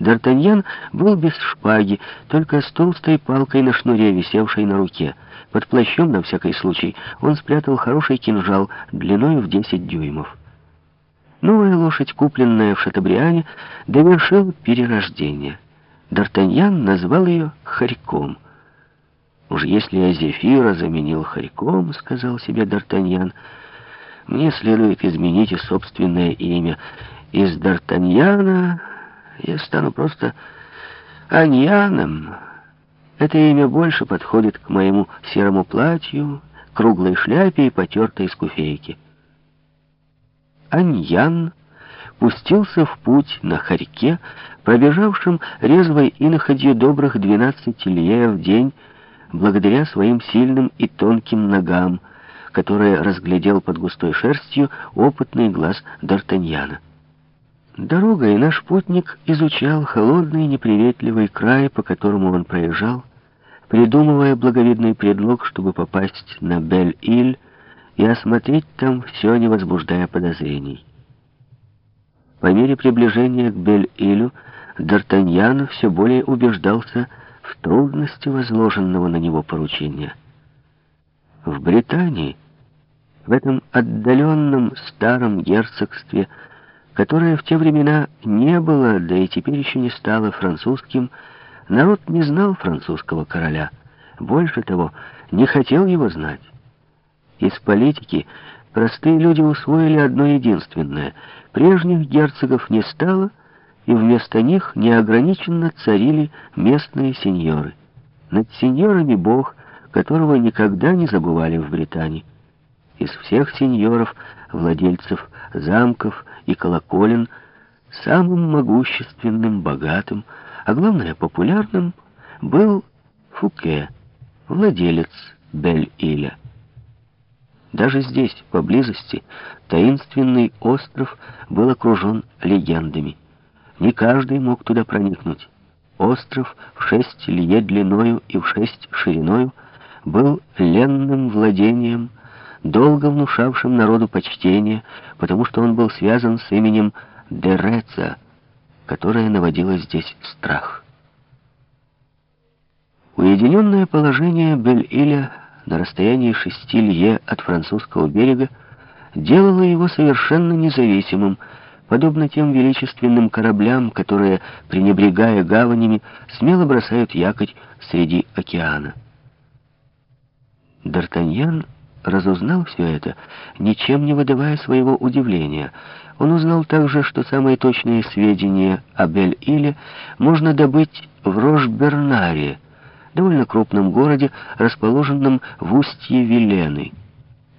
Д'Артаньян был без шпаги, только с толстой палкой на шнуре, висевшей на руке. Под плащом, на всякий случай, он спрятал хороший кинжал длиной в 10 дюймов. Новая лошадь, купленная в Шатабриане, довершил перерождение. Д'Артаньян назвал ее Харьком. «Уж если я Зефира заменил Харьком, — сказал себе Д'Артаньян, — мне следует изменить и собственное имя. Из Д'Артаньяна я стану просто Аньяном. Это имя больше подходит к моему серому платью, круглой шляпе и потертой скуфейке. Аньян пустился в путь на хорьке, пробежавшим резвой иноходью добрых двенадцать лье в день, благодаря своим сильным и тонким ногам, которые разглядел под густой шерстью опытный глаз Д'Артаньяна. Дорогой наш путник изучал холодный неприветливый край, по которому он проезжал, придумывая благовидный предлог, чтобы попасть на Бель-Иль и осмотреть там все, не возбуждая подозрений. По мере приближения к Бель-Илю Д'Артаньян все более убеждался в трудности возложенного на него поручения. В Британии, в этом отдаленном старом герцогстве, которое в те времена не было, да и теперь еще не стало французским, народ не знал французского короля. Больше того, не хотел его знать. Из политики простые люди усвоили одно единственное. Прежних герцогов не стало, и вместо них неограниченно царили местные сеньоры. Над сеньорами бог, которого никогда не забывали в Британии. Из всех сеньоров, владельцев замков и колоколен, самым могущественным, богатым, а главное популярным, был Фуке, владелец Бель-Иля. Даже здесь, поблизости, таинственный остров был окружен легендами. Не каждый мог туда проникнуть. Остров в шесть лье длиною и в шесть шириною был ленным владением долго внушавшим народу почтение, потому что он был связан с именем Дереца, которое наводило здесь страх. Уединенное положение Бель-Иля на расстоянии шести лье от французского берега делало его совершенно независимым, подобно тем величественным кораблям, которые, пренебрегая гаванями, смело бросают якорь среди океана. Д'Артаньян разузнал все это, ничем не выдавая своего удивления. Он узнал также, что самые точные сведения о Бель-Иле можно добыть в Рош-Бернаре, довольно крупном городе, расположенном в устье Вилены.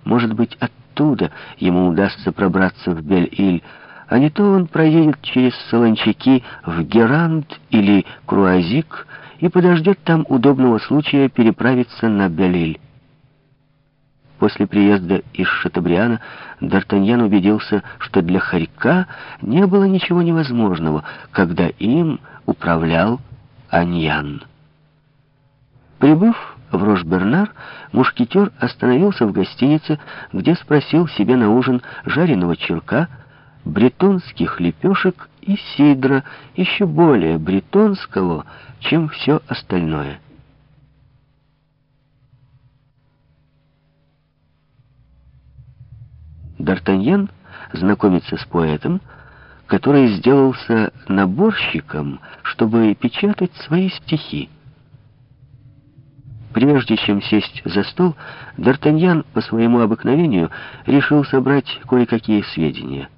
Может быть, оттуда ему удастся пробраться в Бель-Иль, а не то он проедет через Солончаки в Герант или Круазик и подождет там удобного случая переправиться на Бель-Иль. После приезда из Шатабриана Д'Артаньян убедился, что для Харька не было ничего невозможного, когда им управлял Аньян. Прибыв в Рош-Бернар, мушкетер остановился в гостинице, где спросил себе на ужин жареного черка, бретонских лепешек и сидра, еще более бретонского, чем все остальное. Д'Артаньян знакомится с поэтом, который сделался наборщиком, чтобы печатать свои стихи. Прежде чем сесть за стол, Д'Артаньян по своему обыкновению решил собрать кое-какие сведения.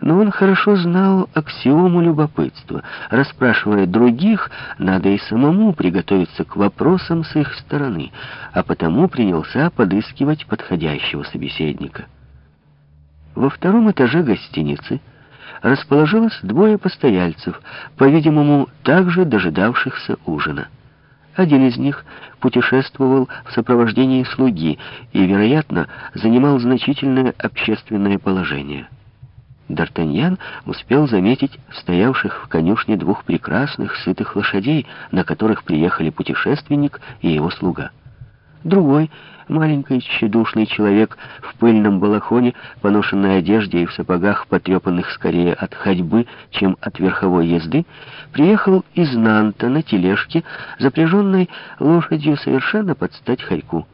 Но он хорошо знал аксиому любопытства. Расспрашивая других, надо и самому приготовиться к вопросам с их стороны, а потому принялся подыскивать подходящего собеседника. Во втором этаже гостиницы расположилось двое постояльцев, по-видимому, также дожидавшихся ужина. Один из них путешествовал в сопровождении слуги и, вероятно, занимал значительное общественное положение. Д'Артаньян успел заметить стоявших в конюшне двух прекрасных, сытых лошадей, на которых приехали путешественник и его слуга. Другой, маленький тщедушный человек в пыльном балахоне, поношенной одежде и в сапогах, потрепанных скорее от ходьбы, чем от верховой езды, приехал из Нанта на тележке, запряженной лошадью совершенно под стать хорьку.